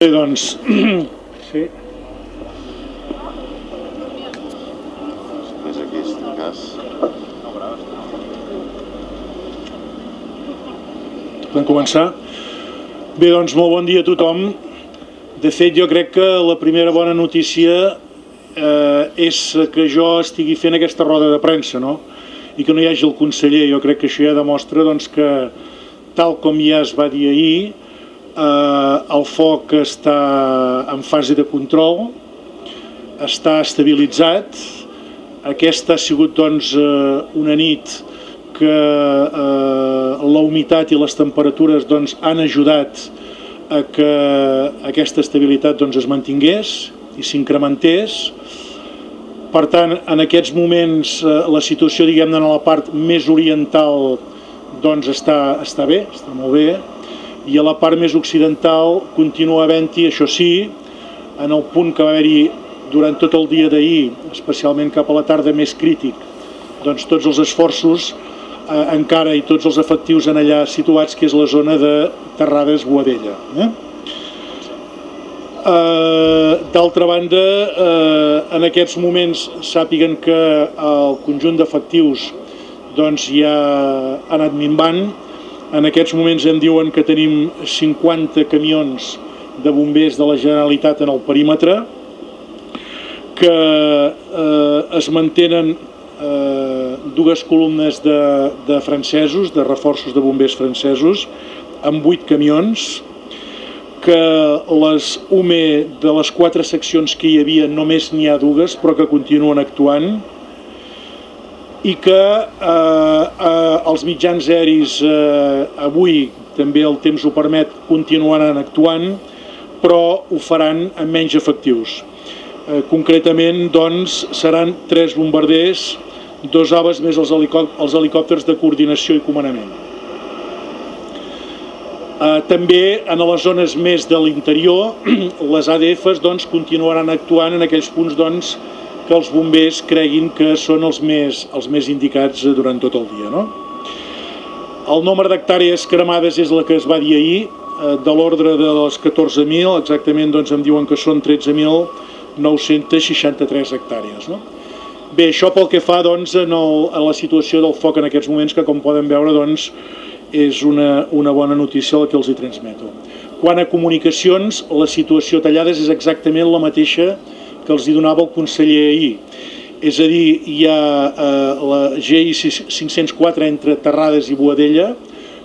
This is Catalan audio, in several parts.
Bé, doncs, sí. És aquí, en cas. Podem començar? Bé, doncs, molt bon dia a tothom. De fet, jo crec que la primera bona notícia eh, és que jo estigui fent aquesta roda de premsa, no? I que no hi hagi el conseller. Jo crec que això ja demostra doncs, que, tal com ja es va dir ahir, eh, el foc està en fase de control, està estabilitzat, aquesta ha sigut doncs, eh, una nit que eh, la humitat i les temperatures doncs, han ajudat a que aquesta estabilitat doncs, es mantingués i s'incrementés. Per tant, en aquests moments eh, la situació, diguem-ne, en la part més oriental doncs està, està bé, està molt bé, i a la part més occidental continua havent-hi, això sí, en el punt que va haver-hi durant tot el dia d'ahir, especialment cap a la tarda més crític, doncs tots els esforços eh, encara i tots els efectius en allà situats, que és la zona de Terrades Boadella. Eh? Eh, D'altra banda, eh, en aquests moments sàpiguen que el conjunt d'efectius doncs, ja ha anat minvant. En aquests moments em diuen que tenim 50 camions de bombers de la Generalitat en el perímetre, que eh, es mantenen eh, dues columnes de, de francesos, de reforços de bombers francesos, amb 8 camions, que les UME de les quatre seccions que hi havia només n'hi ha dues, però que continuen actuant, i que eh, eh, els mitjans aeris eh, avui també el temps ho permet continuaran actuant però ho faran amb menys efectius. Eh, concretament doncs seran tres bombarders dos aves més els, helicòpters, els helicòpters de coordinació i comandament. Eh, també en les zones més de l'interior les ADFs doncs continuaran actuant en aquells punts doncs que els bombers creguin que són els més, els més indicats eh, durant tot el dia. No? El nombre d'hectàrees cremades és la que es va dir ahir, eh, de l'ordre de les 14.000, exactament doncs, em diuen que són 13.963 hectàrees. No? Bé, això pel que fa doncs, en, el, en la situació del foc en aquests moments, que com poden veure doncs, és una, una bona notícia la que els hi transmeto. Quant a comunicacions, la situació tallades és exactament la mateixa que els hi donava el conseller ahir. És a dir, hi ha eh, la GI 504 entre Terrades i Boadella,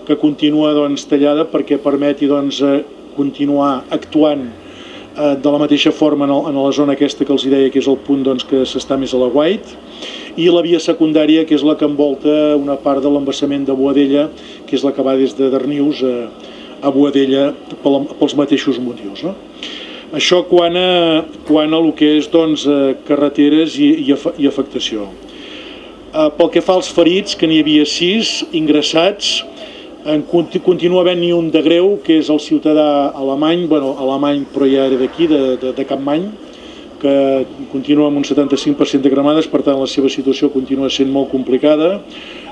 que continua doncs, tallada perquè permeti doncs, eh, continuar actuant eh, de la mateixa forma en, el, en la zona aquesta que els deia, que és el punt doncs, que s'està més a la White, i la via secundària, que és la que envolta una part de l'embassament de Boadella, que és la que va des de Darnius a, a Boadella pels mateixos motius. No? Això quan a, quan a el que és doncs, carreteres i, i, i afectació. Eh, pel que fa als ferits, que n'hi havia sis ingressats, en continua havent-hi un de greu, que és el ciutadà alemany, bueno, alemany però ja era d'aquí, de, de, de Capmany, que continua amb un 75% de cremades, per tant la seva situació continua sent molt complicada.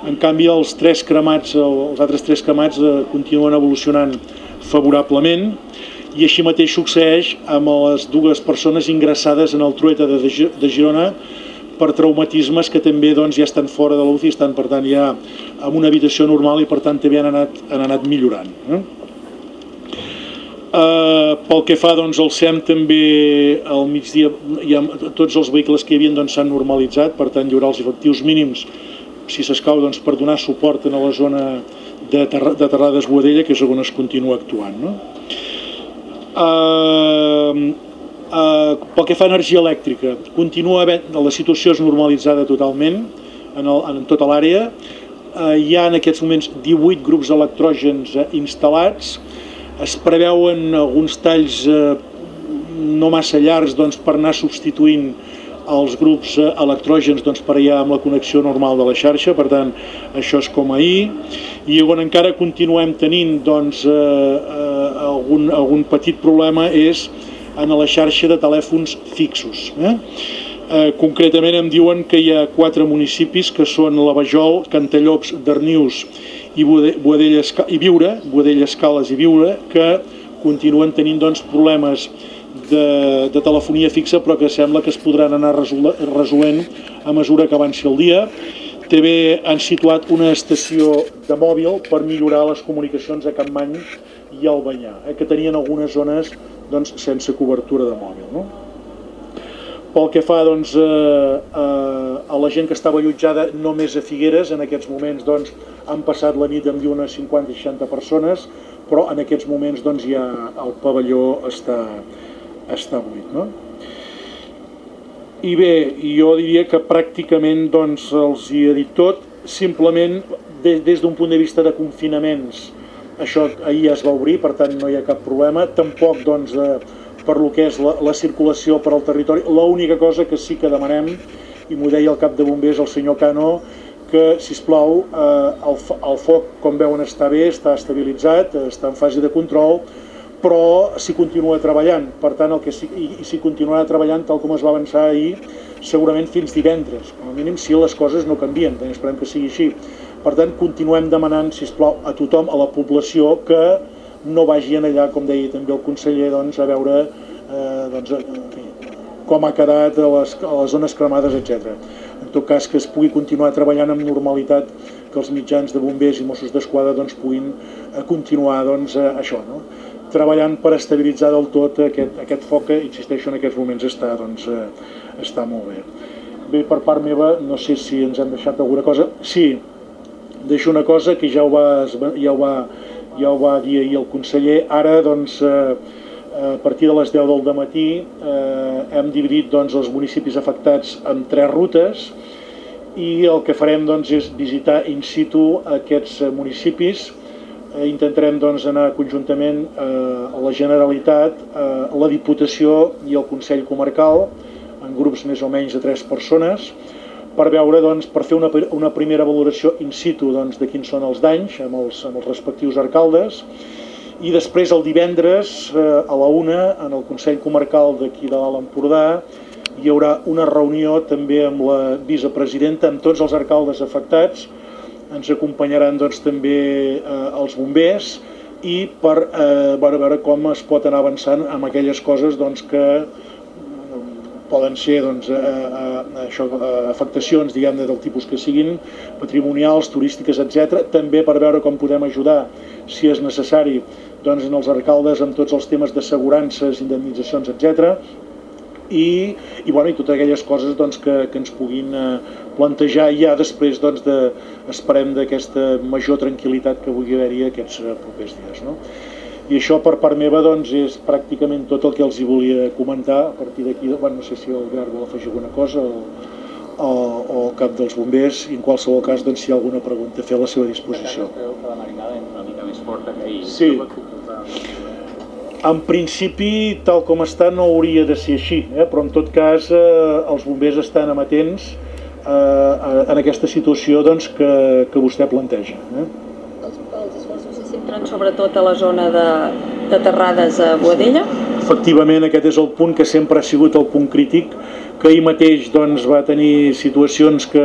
En canvi, els tres cremats, els altres tres cremats eh, continuen evolucionant favorablement, i així mateix succeeix amb les dues persones ingressades en el Trueta de, de Girona per traumatismes que també doncs, ja estan fora de l'UCI, estan per tant ja en una habitació normal i per tant també han anat, han anat millorant. Eh? Uh, pel que fa doncs, al SEM també al migdia ja, tots els vehicles que hi havia doncs, s'han doncs, normalitzat, per tant hi haurà els efectius mínims si s'escau doncs, per donar suport a la zona de, Terra, de Terrades Boadella que és on es continua actuant. No? Uh, uh, pel que fa a energia elèctrica, continua la situació és normalitzada totalment en, el, en tota l'àrea. Uh, hi ha en aquests moments 18 grups electrògens uh, instal·lats. Es preveuen alguns talls uh, no massa llargs doncs, per anar substituint els grups electrògens doncs, per allà amb la connexió normal de la xarxa, per tant, això és com ahir, i on encara continuem tenint doncs, eh, eh, algun, algun petit problema és en la xarxa de telèfons fixos. Eh? Eh, concretament em diuen que hi ha quatre municipis que són la Vajol, Cantallops, Darnius i, Boadella, i Viure, Boadella Escales i Viure, que continuen tenint doncs, problemes de, de telefonia fixa però que sembla que es podran anar resolent a mesura que avanci el dia. També han situat una estació de mòbil per millorar les comunicacions a Campmany i al Banyà, eh, que tenien algunes zones doncs, sense cobertura de mòbil. No? Pel que fa doncs, a, a, a la gent que estava allotjada només a Figueres, en aquests moments doncs, han passat la nit amb unes 50-60 persones, però en aquests moments doncs, ja el pavelló està, està buit. No? I bé, jo diria que pràcticament doncs, els hi he dit tot, simplement des, des d'un punt de vista de confinaments, això ahir ja es va obrir, per tant no hi ha cap problema, tampoc doncs, de, per lo que és la, la circulació per al territori, l'única cosa que sí que demanem, i m'ho deia el cap de bombers, el senyor Cano, que, si plau, eh, el, el foc, com veuen, està bé, està estabilitzat, està en fase de control, però s'hi continua treballant. Per tant, el que s'hi continuarà treballant tal com es va avançar ahir, segurament fins divendres, com a mínim si les coses no canvien, també esperem que sigui així. Per tant, continuem demanant, si plau, a tothom, a la població, que no vagin allà, com deia també el conseller, doncs, a veure eh, doncs, fi, com ha quedat a les, a les zones cremades, etc. En tot cas, que es pugui continuar treballant amb normalitat, que els mitjans de bombers i Mossos d'Esquadra doncs, puguin eh, continuar doncs, eh, això, no? Treballant per estabilitzar del tot aquest, aquest foc que, insisteixo, en aquests moments està, doncs, eh, està molt bé. Bé, per part meva, no sé si ens hem deixat alguna cosa. Sí, deixo una cosa que ja ho va, ja ho va, ja ho va dir ahir el conseller. Ara, doncs, eh, a partir de les 10 del matí eh, hem dividit doncs, els municipis afectats en tres rutes i el que farem doncs, és visitar in situ aquests municipis eh, intentarem doncs, anar conjuntament eh, a la Generalitat, eh, a la Diputació i al Consell Comarcal, en grups més o menys de tres persones, per veure, doncs, per fer una, una primera valoració in situ doncs, de quins són els danys amb els, amb els respectius alcaldes, i després el divendres eh, a la una, en el Consell Comarcal d'aquí de l'Alt Empordà, hi haurà una reunió també amb la vicepresidenta, amb tots els alcaldes afectats, ens acompanyaran doncs, també eh, els bombers i per eh, veure, veure com es pot anar avançant amb aquelles coses doncs, que mm, poden ser doncs, eh, eh, això, eh, afectacions diguem del tipus que siguin, patrimonials, turístiques, etc. També per veure com podem ajudar, si és necessari, doncs, en els alcaldes amb tots els temes d'assegurances, indemnitzacions, etc i, i, bueno, i totes aquelles coses doncs, que, que ens puguin eh, plantejar ja després doncs, de, esperem d'aquesta major tranquil·litat que vulgui haver-hi aquests eh, propers dies. No? I això per part meva doncs, és pràcticament tot el que els hi volia comentar. A partir d'aquí, bueno, no sé si el Albert vol afegir alguna cosa o, o, o el cap dels bombers, i en qualsevol cas, doncs, si hi ha alguna pregunta, fer a la seva disposició. Que la marinada és una mica més forta que ahir. Sí. En principi, tal com està, no hauria de ser així, eh? però en tot cas eh, els bombers estan amatents eh, en aquesta situació doncs, que, que vostè planteja. Eh? Els, els esforços se centren sobretot a la zona de, de Terrades a Boadella? Efectivament, aquest és el punt que sempre ha sigut el punt crític, que ahir mateix doncs, va tenir situacions que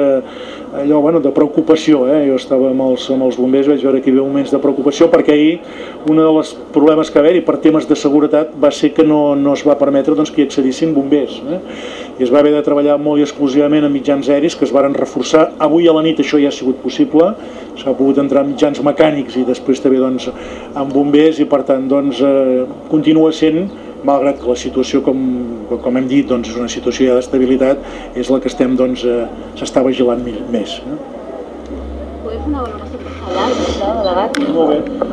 allò, bueno, de preocupació, eh? jo estava amb els, amb els bombers, vaig veure que hi havia moments de preocupació perquè ahir un dels problemes que va haver-hi per temes de seguretat va ser que no, no es va permetre doncs, que hi accedissin bombers eh? i es va haver de treballar molt i exclusivament amb mitjans aèris que es varen reforçar, avui a la nit això ja ha sigut possible, s'ha pogut entrar amb mitjans mecànics i després també doncs, amb bombers i per tant doncs, eh, continua sent malgrat que la situació, com, com hem dit, doncs, és una situació d'estabilitat, és la que estem, doncs, eh, s'està vigilant més. Eh? Podem fer una valoració per delegat? Molt bé.